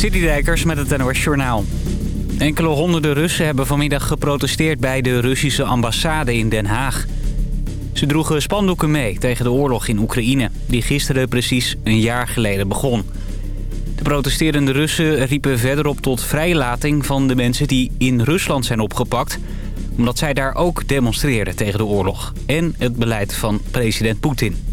Dijkers met het NOS Journaal. Enkele honderden Russen hebben vanmiddag geprotesteerd bij de Russische ambassade in Den Haag. Ze droegen spandoeken mee tegen de oorlog in Oekraïne, die gisteren precies een jaar geleden begon. De protesterende Russen riepen verder op tot vrijlating van de mensen die in Rusland zijn opgepakt... omdat zij daar ook demonstreerden tegen de oorlog en het beleid van president Poetin.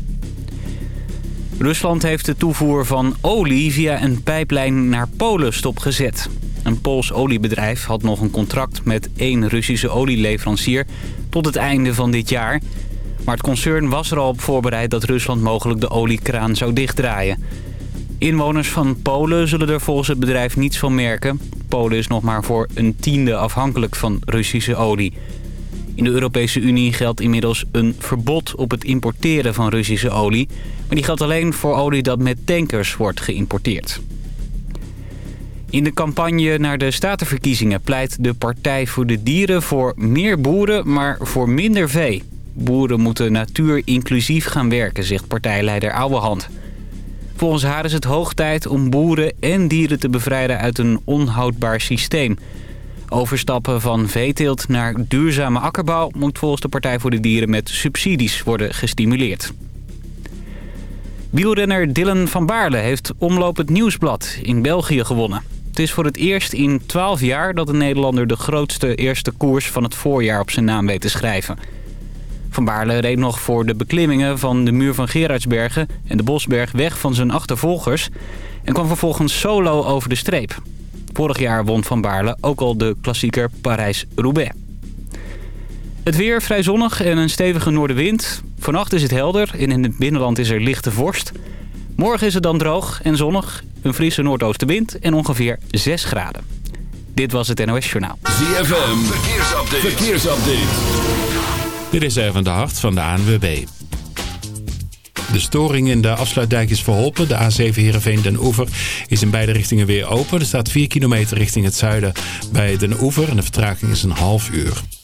Rusland heeft de toevoer van olie via een pijplijn naar Polen stopgezet. Een Pools oliebedrijf had nog een contract met één Russische olieleverancier tot het einde van dit jaar. Maar het concern was er al op voorbereid dat Rusland mogelijk de oliekraan zou dichtdraaien. Inwoners van Polen zullen er volgens het bedrijf niets van merken. Polen is nog maar voor een tiende afhankelijk van Russische olie. In de Europese Unie geldt inmiddels een verbod op het importeren van Russische olie. Maar die geldt alleen voor olie dat met tankers wordt geïmporteerd. In de campagne naar de statenverkiezingen pleit de Partij voor de Dieren voor meer boeren, maar voor minder vee. Boeren moeten natuur inclusief gaan werken, zegt partijleider Ouwehand. Volgens haar is het hoog tijd om boeren en dieren te bevrijden uit een onhoudbaar systeem. Overstappen van veeteelt naar duurzame akkerbouw moet volgens de Partij voor de Dieren met subsidies worden gestimuleerd. Wielrenner Dylan van Baarle heeft Omloop het Nieuwsblad in België gewonnen. Het is voor het eerst in 12 jaar dat een Nederlander de grootste eerste koers van het voorjaar op zijn naam weet te schrijven. Van Baarle reed nog voor de beklimmingen van de muur van Gerardsbergen en de Bosberg weg van zijn achtervolgers... en kwam vervolgens solo over de streep. Vorig jaar won Van Baarle ook al de klassieker Parijs-Roubaix. Het weer vrij zonnig en een stevige noordenwind. Vannacht is het helder en in het binnenland is er lichte vorst. Morgen is het dan droog en zonnig, een frisse noordoostenwind en ongeveer 6 graden. Dit was het NOS Journaal. ZFM, verkeersupdate. verkeersupdate. Dit is even de hart van de ANWB. De storing in de afsluitdijk is verholpen. De A7 Heerenveen Den Oever is in beide richtingen weer open. Er staat 4 kilometer richting het zuiden bij Den Oever en de vertraging is een half uur.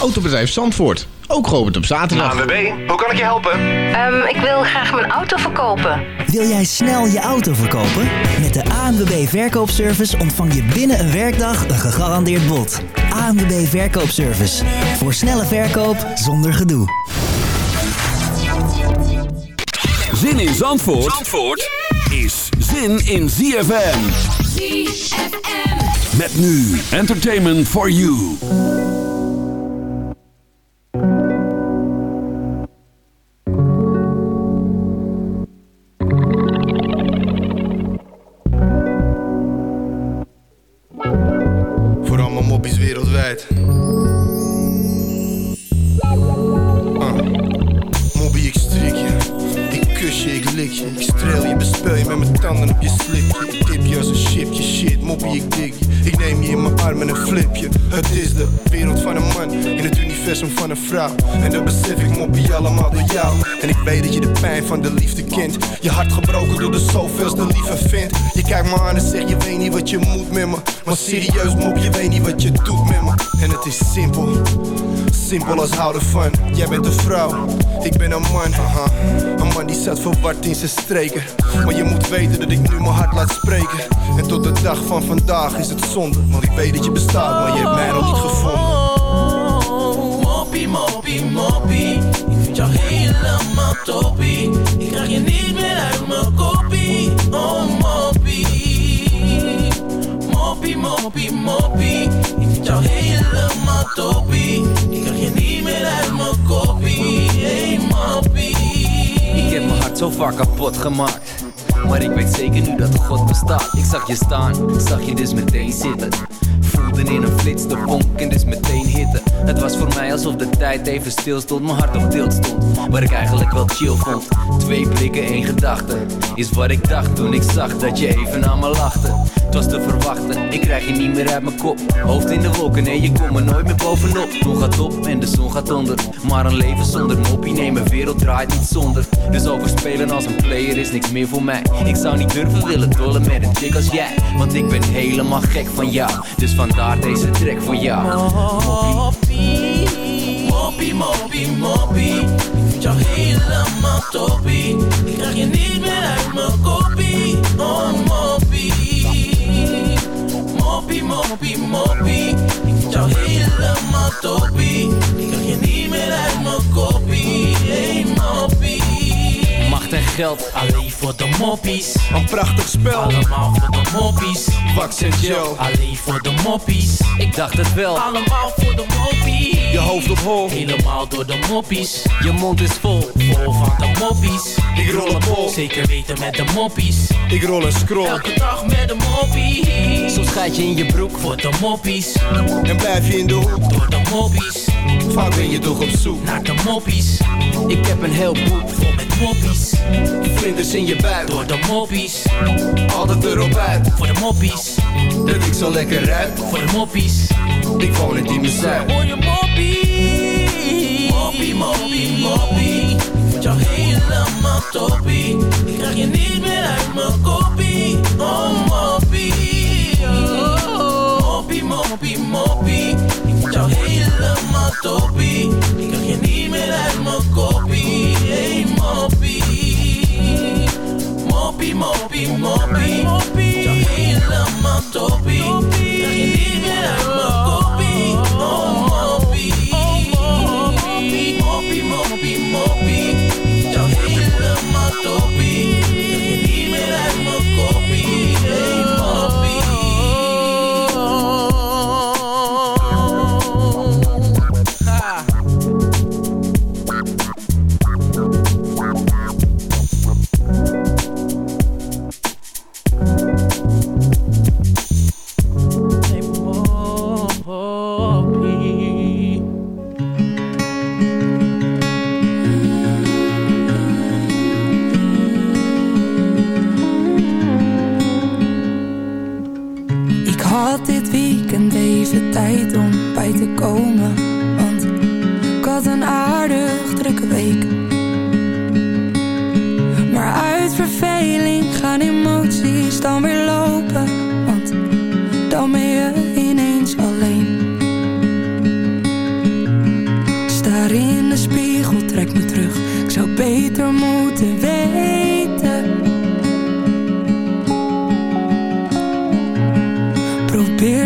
Autobedrijf Zandvoort, ook geopend op zaterdag. ANWB, hoe kan ik je helpen? Um, ik wil graag mijn auto verkopen. Wil jij snel je auto verkopen? Met de ANWB Verkoopservice ontvang je binnen een werkdag een gegarandeerd bod. ANWB Verkoopservice, voor snelle verkoop zonder gedoe. Zin in Zandvoort, Zandvoort is zin in ZFM. ZFM. Met nu Entertainment for You. Op je als een chipje, shit, moppie, ik dik. Ik neem je in mijn armen en flip je. Het is de wereld van een man in het universum van een vrouw. En dat besef ik, moppie, allemaal door jou. En ik weet dat je de pijn van de liefde kent. Je hart gebroken door de zoveelste lieve vindt. Je kijkt me aan en zegt, je weet niet wat je moet met me. Maar serieus, mop, je weet niet wat je doet met me. En het is simpel. Simpel als houden van. Jij bent een vrouw, ik ben een man. Een man die zat verward in zijn streken. Maar je moet weten dat ik nu mijn hart laat spreken. En tot de dag van vandaag is het zonde. Want ik weet dat je bestaat, maar je hebt mij nog niet gevonden. Moppie, moppie, moppie. Ik vind jou helemaal toppie. Ik krijg je niet meer uit mijn kopie. Moppie, moppie. Ik vind jou helemaal toppie. Ik krijg je niet meer uit mijn kopie. Hey, moppie. Ik heb mijn hart zo vaak kapot gemaakt. Maar ik weet zeker nu dat God bestaat Ik zag je staan, zag je dus meteen zitten In een flits. De vonk en dus meteen hitte. Het was voor mij alsof de tijd even stil stond. Mijn hart op tilt stond, waar ik eigenlijk wel chill vond. Twee blikken, één gedachte Is wat ik dacht toen ik zag dat je even aan me lachte. Het was te verwachten, ik krijg je niet meer uit mijn kop. Hoofd in de wolken, nee je komt er nooit meer bovenop. Toen gaat op en de zon gaat onder. Maar een leven zonder moppie, nee mijn wereld draait niet zonder. Dus overspelen als een player is niks meer voor mij. Ik zou niet durven willen dollen met een chick als jij Want ik ben helemaal gek van jou. Dus vandaar deze track voor jou. Moppie, moppie, moppie, moppie. Ik vind jou helemaal toppie. Ik krijg je niet meer uit mijn koppie. Oh moppie. Moppie, moppie, moppie. Ik vind jou helemaal toppie. Ik krijg je niet geld, alleen voor de moppies Een prachtig spel, Allemaal voor de moppies Wax en gel. Alleen voor de moppies Ik dacht het wel Allemaal voor de moppie Je hoofd op hol, Helemaal door de moppies Je mond is vol, vol van de moppies ik rol een bol, Zeker weten met de moppies ik rol een scroll. Elke dag met de moppie Soms gaat je in je broek voor de moppies En blijf je in de hoek, Door de moppies vaak ben je toch op zoek. Naar de moppies Ik heb een heel boek vol met moppies Vlinders in je buik, Door de moppies altijd erop uit. Voor de moppies Dat ik zo lekker ruik, Voor de moppies ik woon in die zuid. Hoor je moppie Moppie, moppie, moppie. Ik vind jou helemaal toppie. Ik krijg je niet meer uit mijn koppie. Oh moppie. Oh, Moppie, moppie, moppie. Ik vind jou helemaal toppie. Ik krijg je niet meer uit mijn koppie. Hey Moppie, moppie, moppie Ik vind jou helemaal had dit weekend even tijd om bij te komen. Want ik had een aardig drukke week. Maar uit verveling gaan emoties dan weer lopen. Want dan ben je ineens alleen. Staar in de spiegel, trek me terug. Ik zou beter moeten weten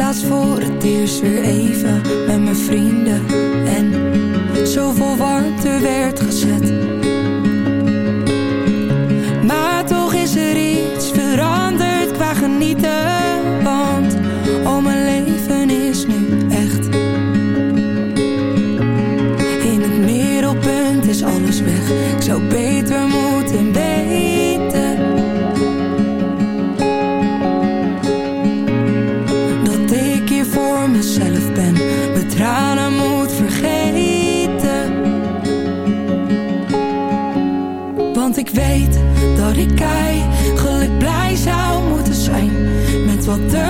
Laatst voor het eerst weer even met mijn vrienden. En zoveel warmte werd gezet. Maar toch is er iets veranderd qua genieten. Want al mijn ik weet dat ik eigenlijk blij zou moeten zijn Met wat er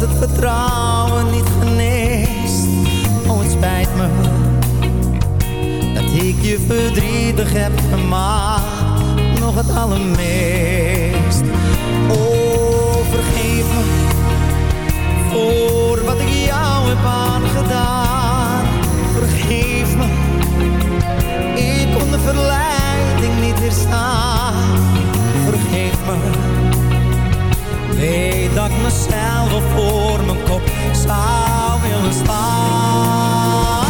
dat het vertrouwen niet geneest. Oh, het spijt me dat ik je verdrietig heb gemaakt. Nog het allermeest. Oh, vergeef me voor wat ik jou heb aangedaan. Vergeef me ik kon de verleiding niet weerstaan. Vergeef me. Weet dat ik mezelf voor mijn kop zou willen slaan.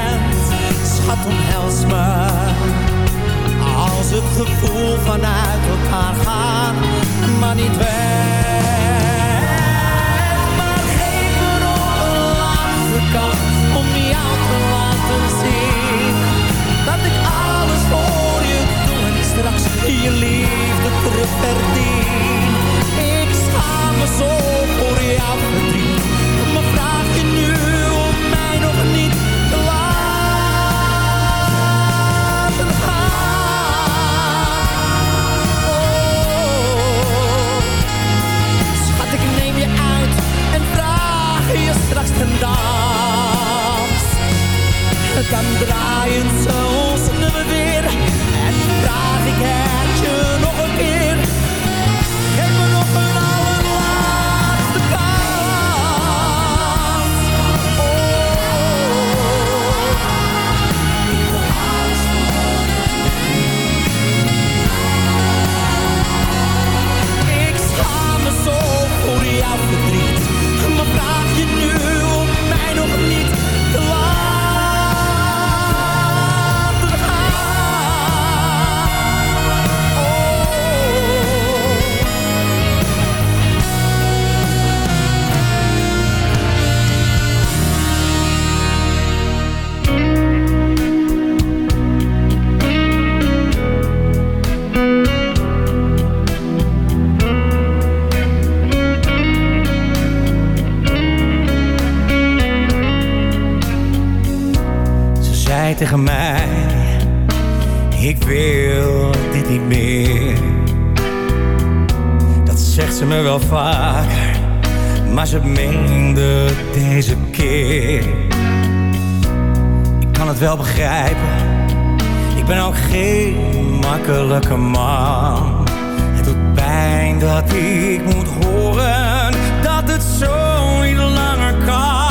Schat, omhels me als het gevoel vanuit elkaar gaat, wel begrijpen, ik ben ook geen makkelijke man. Het doet pijn dat ik moet horen dat het zo niet langer kan.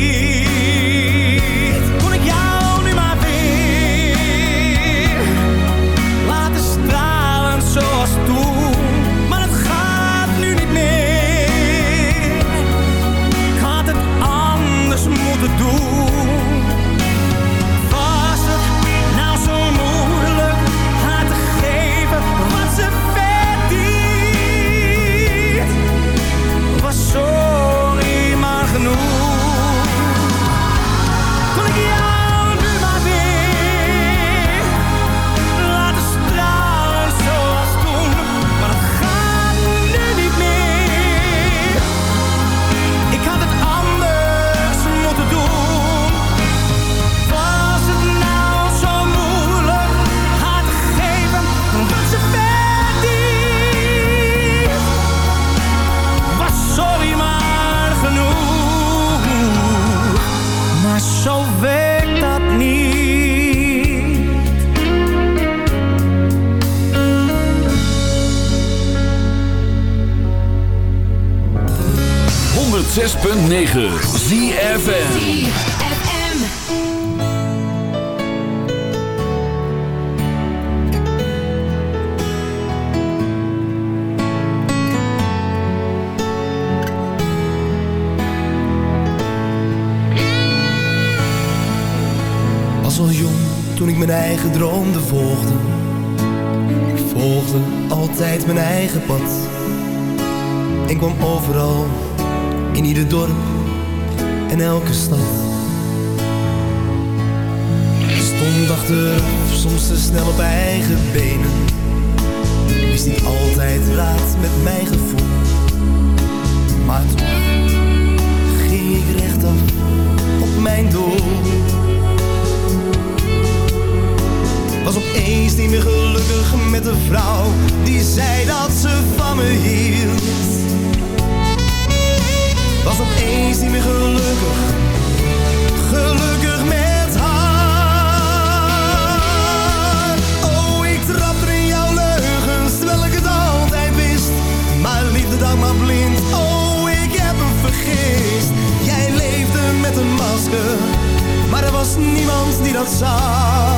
Kon 106.9 ZFM. Was al jong toen ik mijn eigen droomde volgde. Ik volgde altijd mijn eigen pad. Dorp en elke stad. Stond achteraf, soms te snel op eigen benen. Wist niet altijd raad met mijn gevoel. Maar toch ging ik rechtop op mijn doel. Was opeens niet meer gelukkig met een vrouw die zei dat ze van me hield. Was opeens niet meer gelukkig, gelukkig met haar. Oh, ik trapte in jouw leugens terwijl ik het altijd wist. Maar liefde dan maar blind, oh, ik heb hem vergist. Jij leefde met een masker, maar er was niemand die dat zag.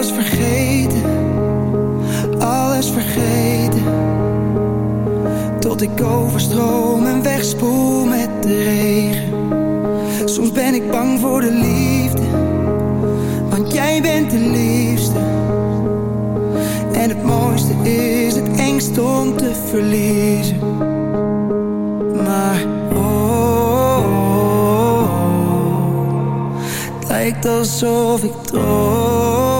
alles vergeten, alles vergeten. Tot ik overstroom en wegspoel met de regen. Soms ben ik bang voor de liefde, want jij bent de liefste. En het mooiste is het engst om te verliezen. Maar lijkt alsof ik droom.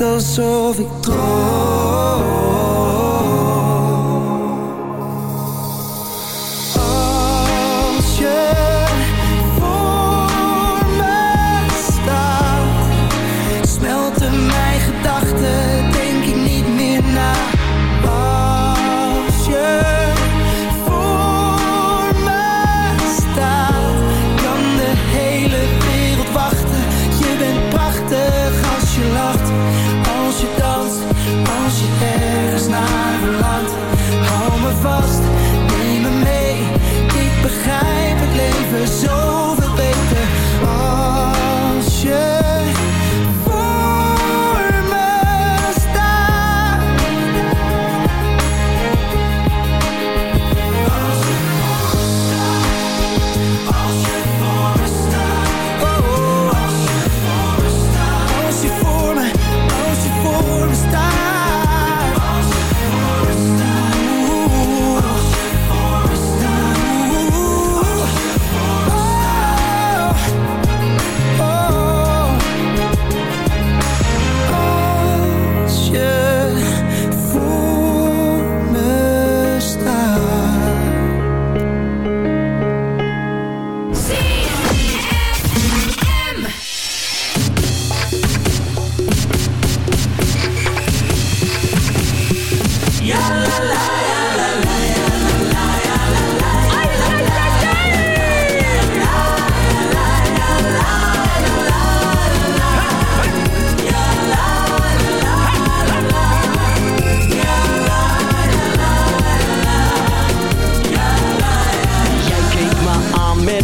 alsof ik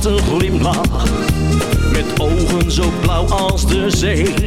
een met ogen zo blauw als de zee.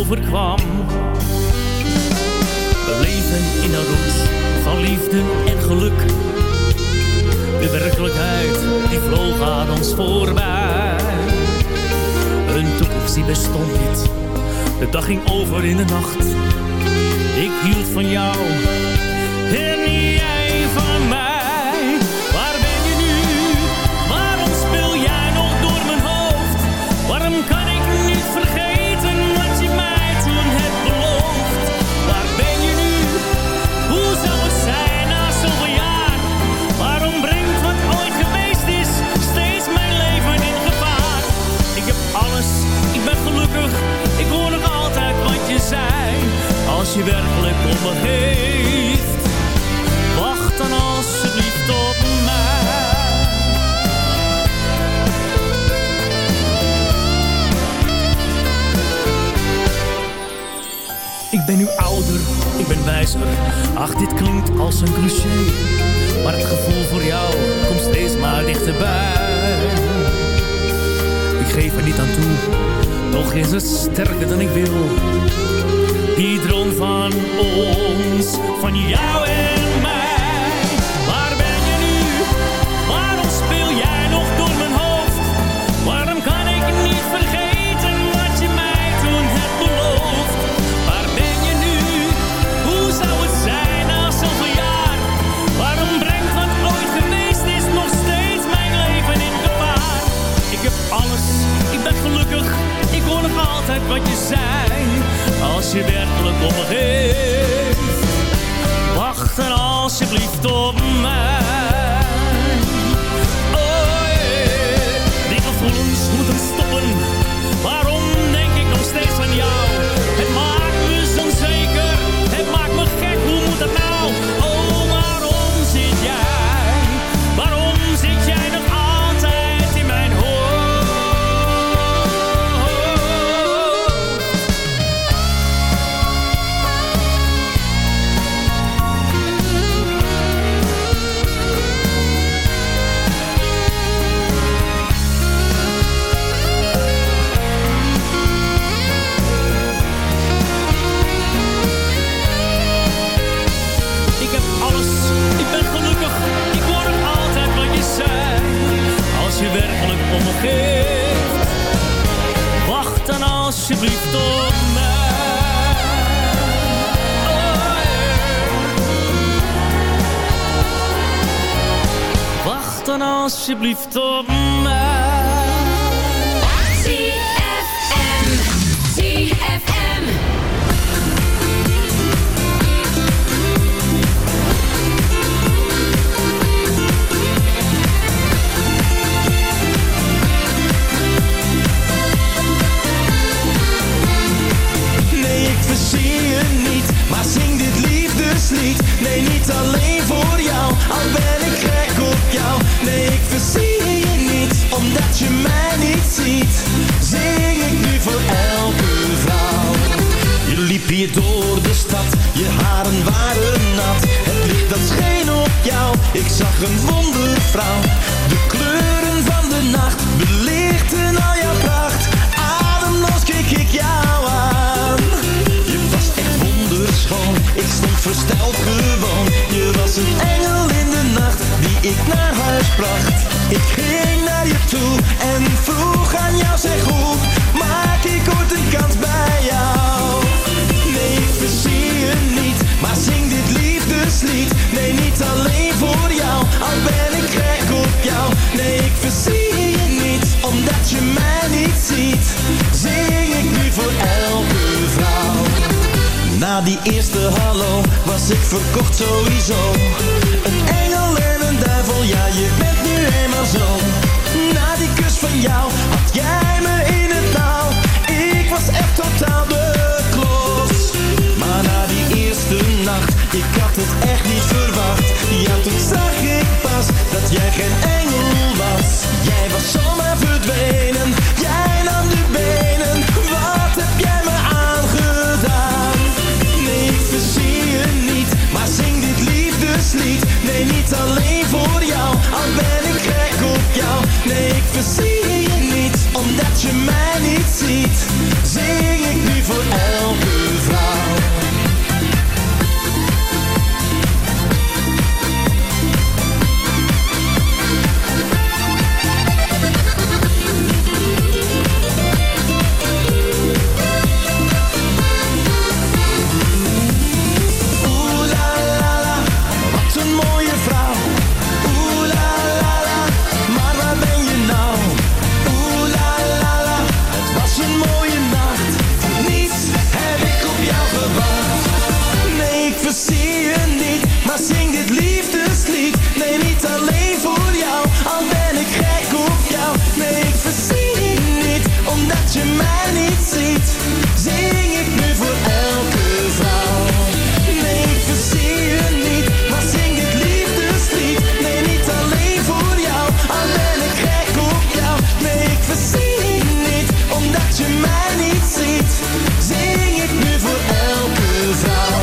overkwam. We leven in een roes van liefde en geluk. De werkelijkheid die vloog aan ons voorbij. Een toekomst die bestond niet. De dag ging over in de nacht. Ik hield van jou sterker dan ik wil. Nee, niet alleen voor jou, al ben ik gek op jou. Nee, ik verzie je niet, omdat je mij niet ziet. Zing ik nu voor elke vrouw. Na die eerste hallo was ik verkocht sowieso. Jij geen engel was. Jij was zomaar verdwenen, jij nam de benen. Wat heb jij me aangedaan? Nee, ik verzie je niet, maar zing dit liefdeslied. Nee, niet alleen voor jou, al ben ik gek op jou. Nee, ik verzie je niet, omdat je mij niet ziet. Zing ik nu voor elke je mij niet ziet. Zing ik nu voor elke vrouw.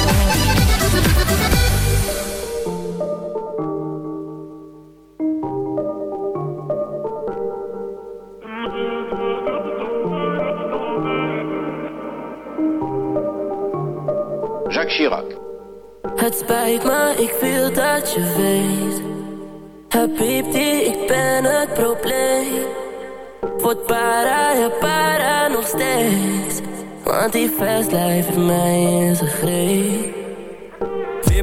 Jacques Chirac. Het spijt me, ik wil dat je weet. Habibti, ik ben het probleem. Word para, ja para. Want die fast life mij in zijn greep.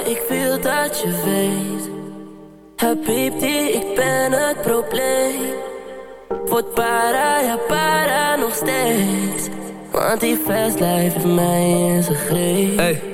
ik wil dat je weet. Habibti, ik ben het probleem. Word para, ja para nog steeds. Want die fast life heeft mij in zijn greep. Hey,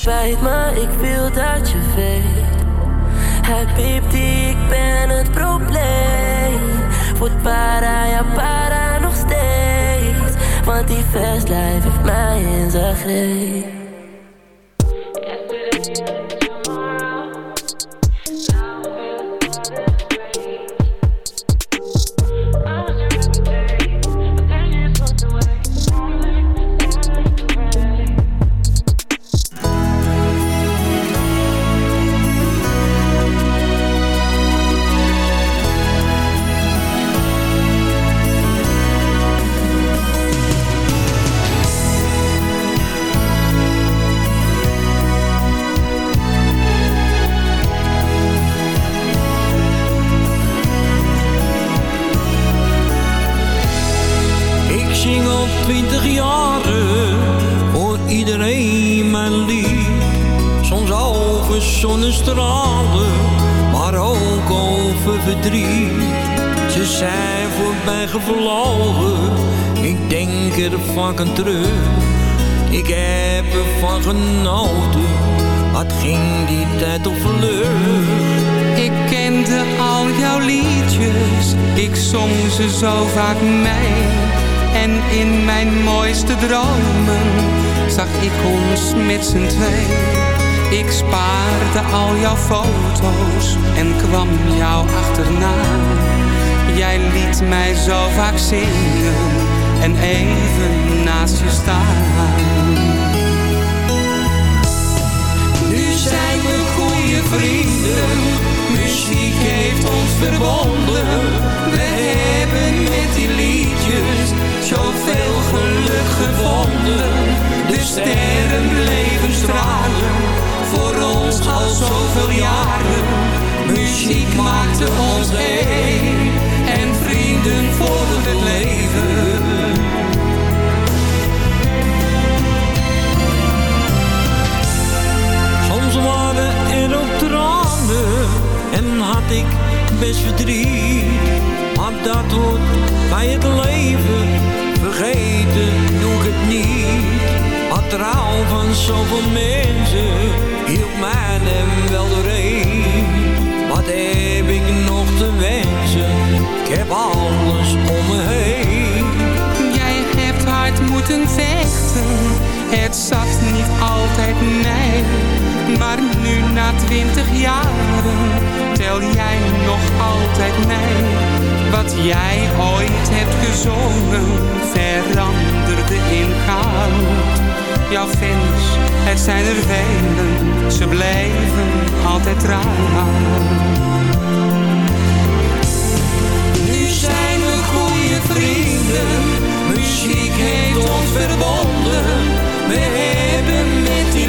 spijt me, ik wil dat je weet. Habibti, ik ben het probleem. Word para, ja para nog steeds. Want die fast life heeft mij in zijn greep. Ik heb ervan genoten, wat ging die tijd op vlug. Ik kende al jouw liedjes, ik zong ze zo vaak mee. En in mijn mooiste dromen zag ik ons met z'n twee. Ik spaarde al jouw foto's en kwam jou achterna. Jij liet mij zo vaak zingen en even naast je staan. Nu zijn we goede vrienden muziek heeft ons verbonden. We hebben met die liedjes zoveel geluk gevonden. De sterren bleven stralen, voor ons al zoveel jaren. Muziek maakte ons één best verdriet. Maar dat hoort bij het leven, vergeten doe ik het niet. Maar trouw van zoveel mensen hielp mij hem wel doorheen. Wat heb ik nog te wensen, ik heb alles om me heen. Jij hebt hard moeten vechten, het zat niet altijd nee. Maar nu na twintig jaren tel jij nog altijd mij. Wat jij ooit hebt gezongen veranderde in goud. Jouw fans, het zijn er velen, ze blijven altijd trouw. Nu zijn we goede vrienden, muziek heeft ons verbonden. We hebben met die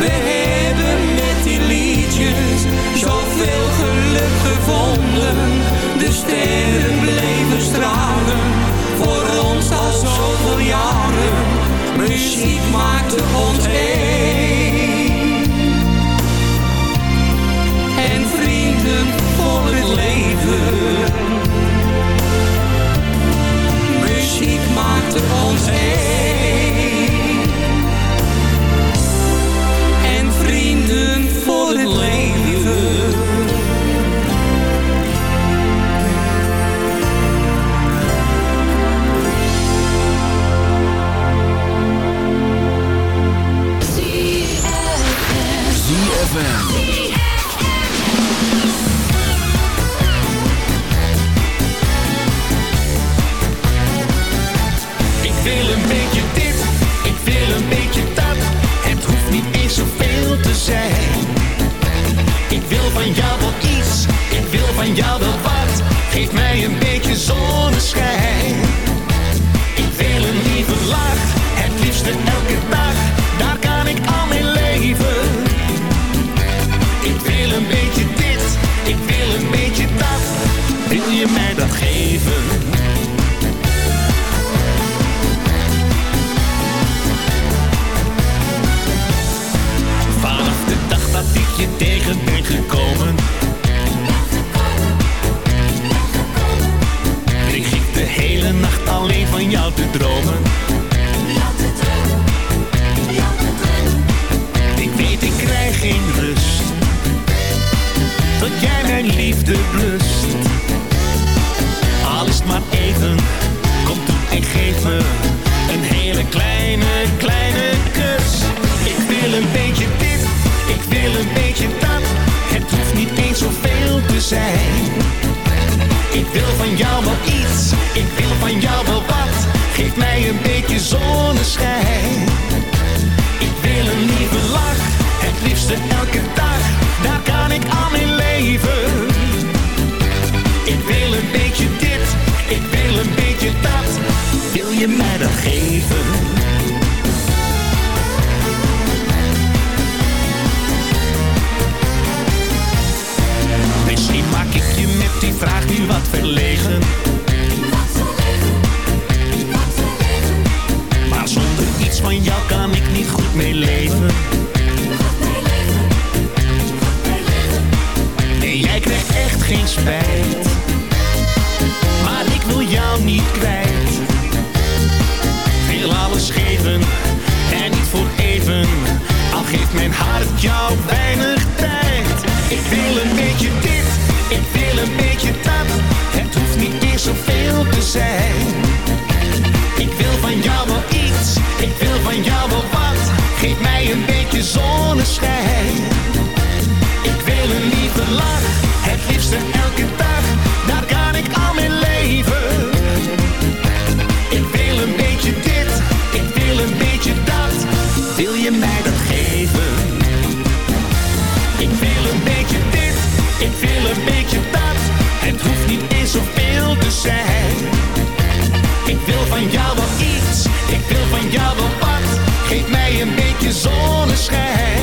We hebben met die liedjes zoveel geluk gevonden. De sterren bleven stralen, voor ons al zoveel jaren. Muziek maakte ons één. En vrienden voor het leven. Muziek maakte ons één. Misschien maak ik je met die vraag nu wat verlegen. Maar zonder iets van jou kan ik niet goed mee leven. Nee, jij krijgt echt geen spijt. En niet voor even. Al geeft mijn hart jou weinig tijd. Ik wil een beetje dit, ik wil een beetje dat. Het hoeft niet eens zoveel te zijn. Ik wil van jou wel iets, ik wil van jou wel wat. Geef mij een beetje zonneschijn. Ik wil een lieve lach, het liefste elke dag. Zonneschijn.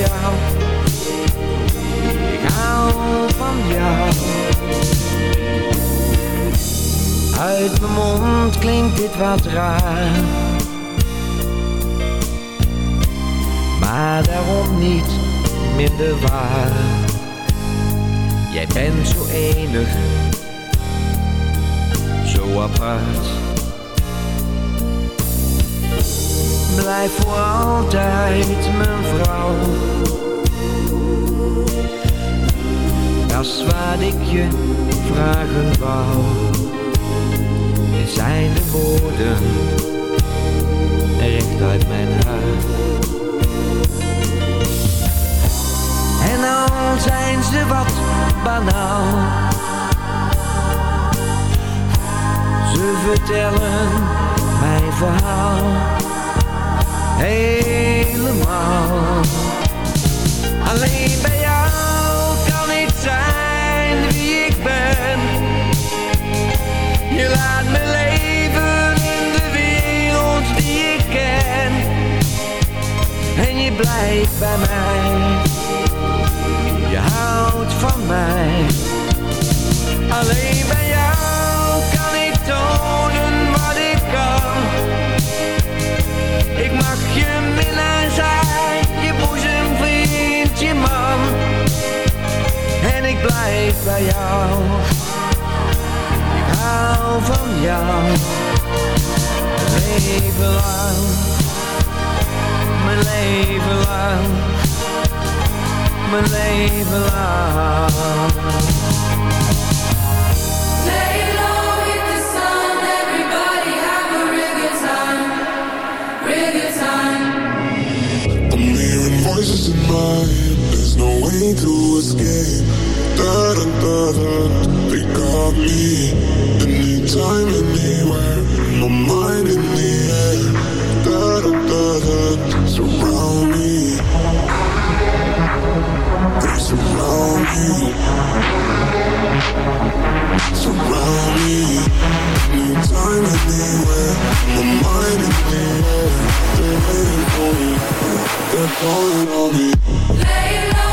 Jou. Ik hou van jou. Uit mijn mond klinkt dit wat raar. Maar daarom niet minder waar. Jij bent zo enig, zo apart. Blijf voor altijd mijn vrouw. Is wat ik je vragen wou. Zijn de woorden recht uit mijn hart. En al zijn ze wat banaal. Ze vertellen mijn verhaal helemaal. Alleen bij jou kan ik zijn wie ik ben. Je laat me leven in de wereld die ik ken. En je blijft bij mij. Je houdt van mij. Alleen bij jou kan ik tonen je minnaar zijn, je boezemvriend, je man. En ik blijf bij jou, ik hou van jou, leven lang, mijn leven lang, mijn leven lang. mind. There's no way to escape. Da da da. They got me. Anytime, anywhere. My mind in the air. Da da da da. Surround me. They surround me. Surround me. Anytime, anywhere. My mind in the air. They're waiting for me. You're calling on me Lay low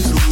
to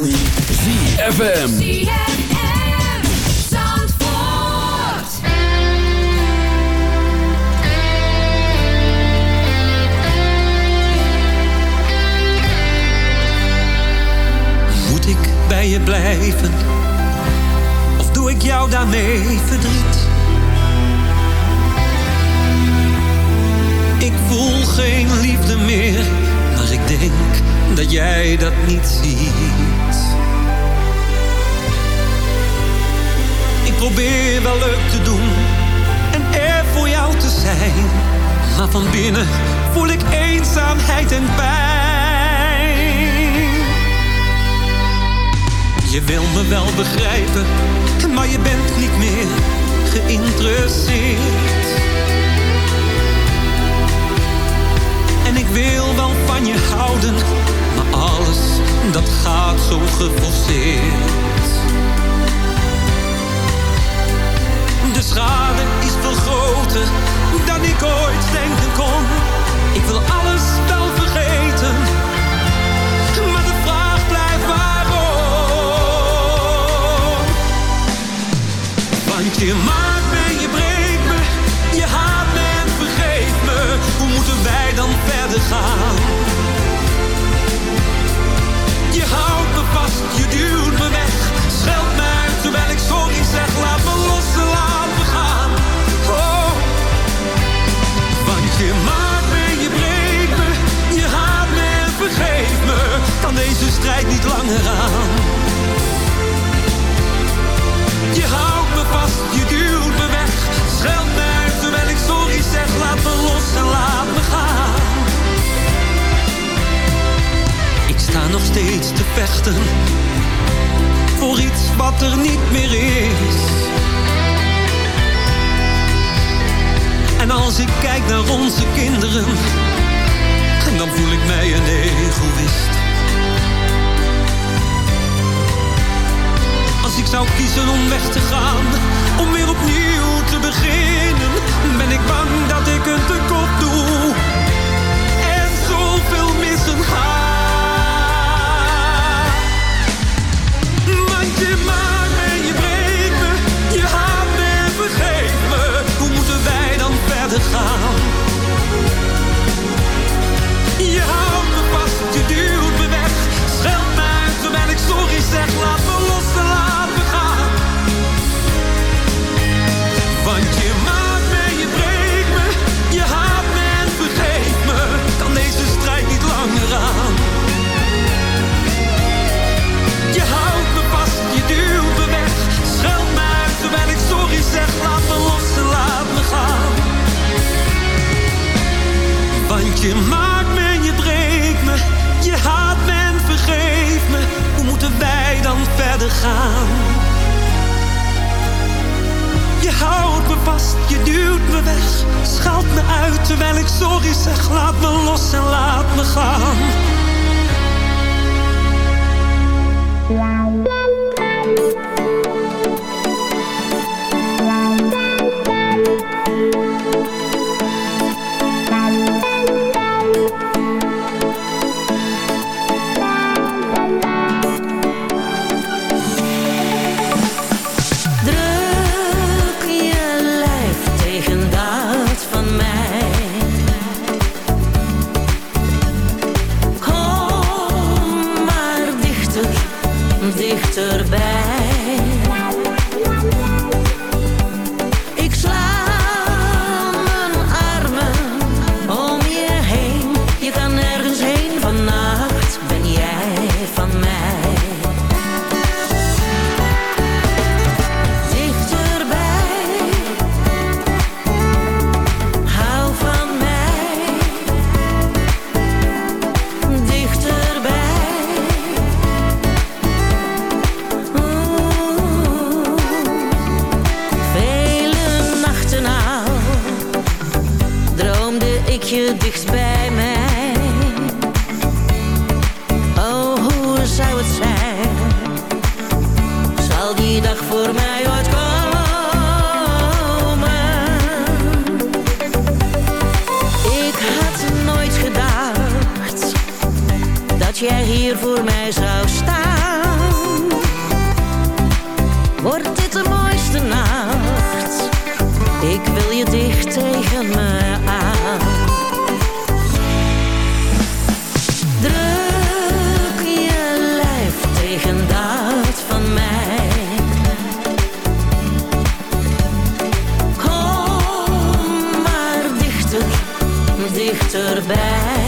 melodie. ZFM. Moet ik bij je blijven? Of doe ik jou daarmee verdriet? Ik voel geen liefde meer, maar ik denk dat jij dat niet ziet. probeer wel leuk te doen en er voor jou te zijn. Maar van binnen voel ik eenzaamheid en pijn. Je wil me wel begrijpen, maar je bent niet meer geïnteresseerd. En ik wil wel van je houden, maar alles dat gaat zo geforceerd. schade is veel groter dan ik ooit denk. Je houdt me vast, je duwt me weg. Schaalt me uit terwijl ik sorry zeg. Laat me los en laat me gaan. dat jij hier voor mij zou staan. Wordt dit de mooiste nacht? Ik wil je dicht tegen me aan. Druk je lijf tegen dat van mij. Kom maar dichter, dichterbij.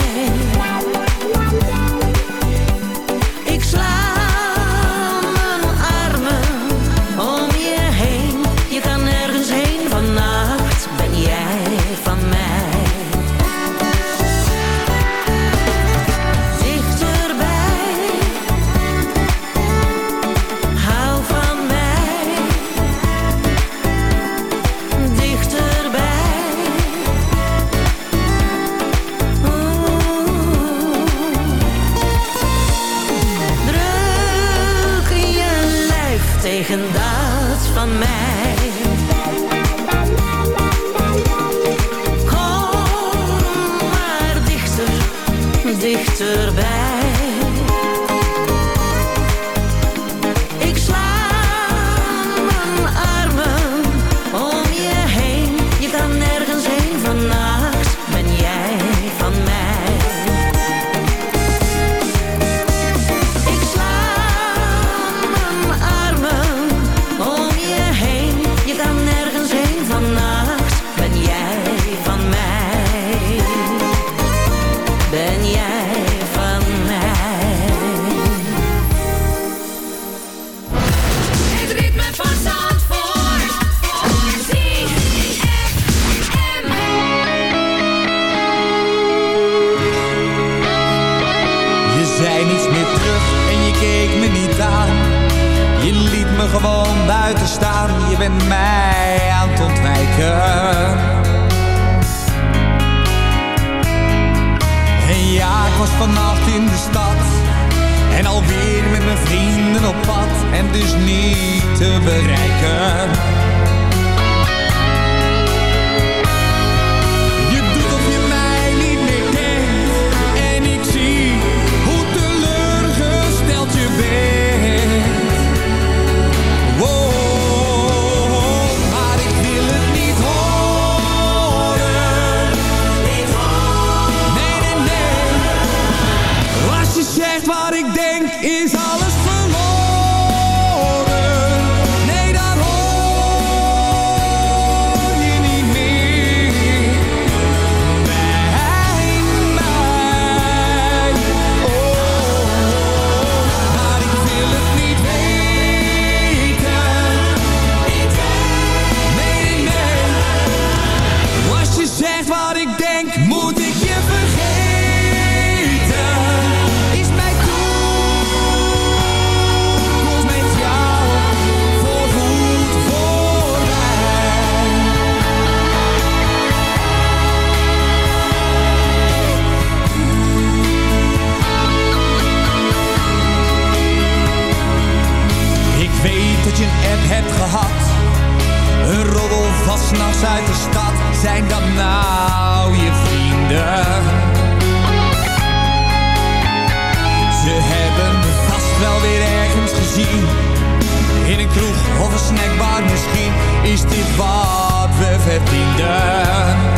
snackbar, misschien is dit wat we verdienen.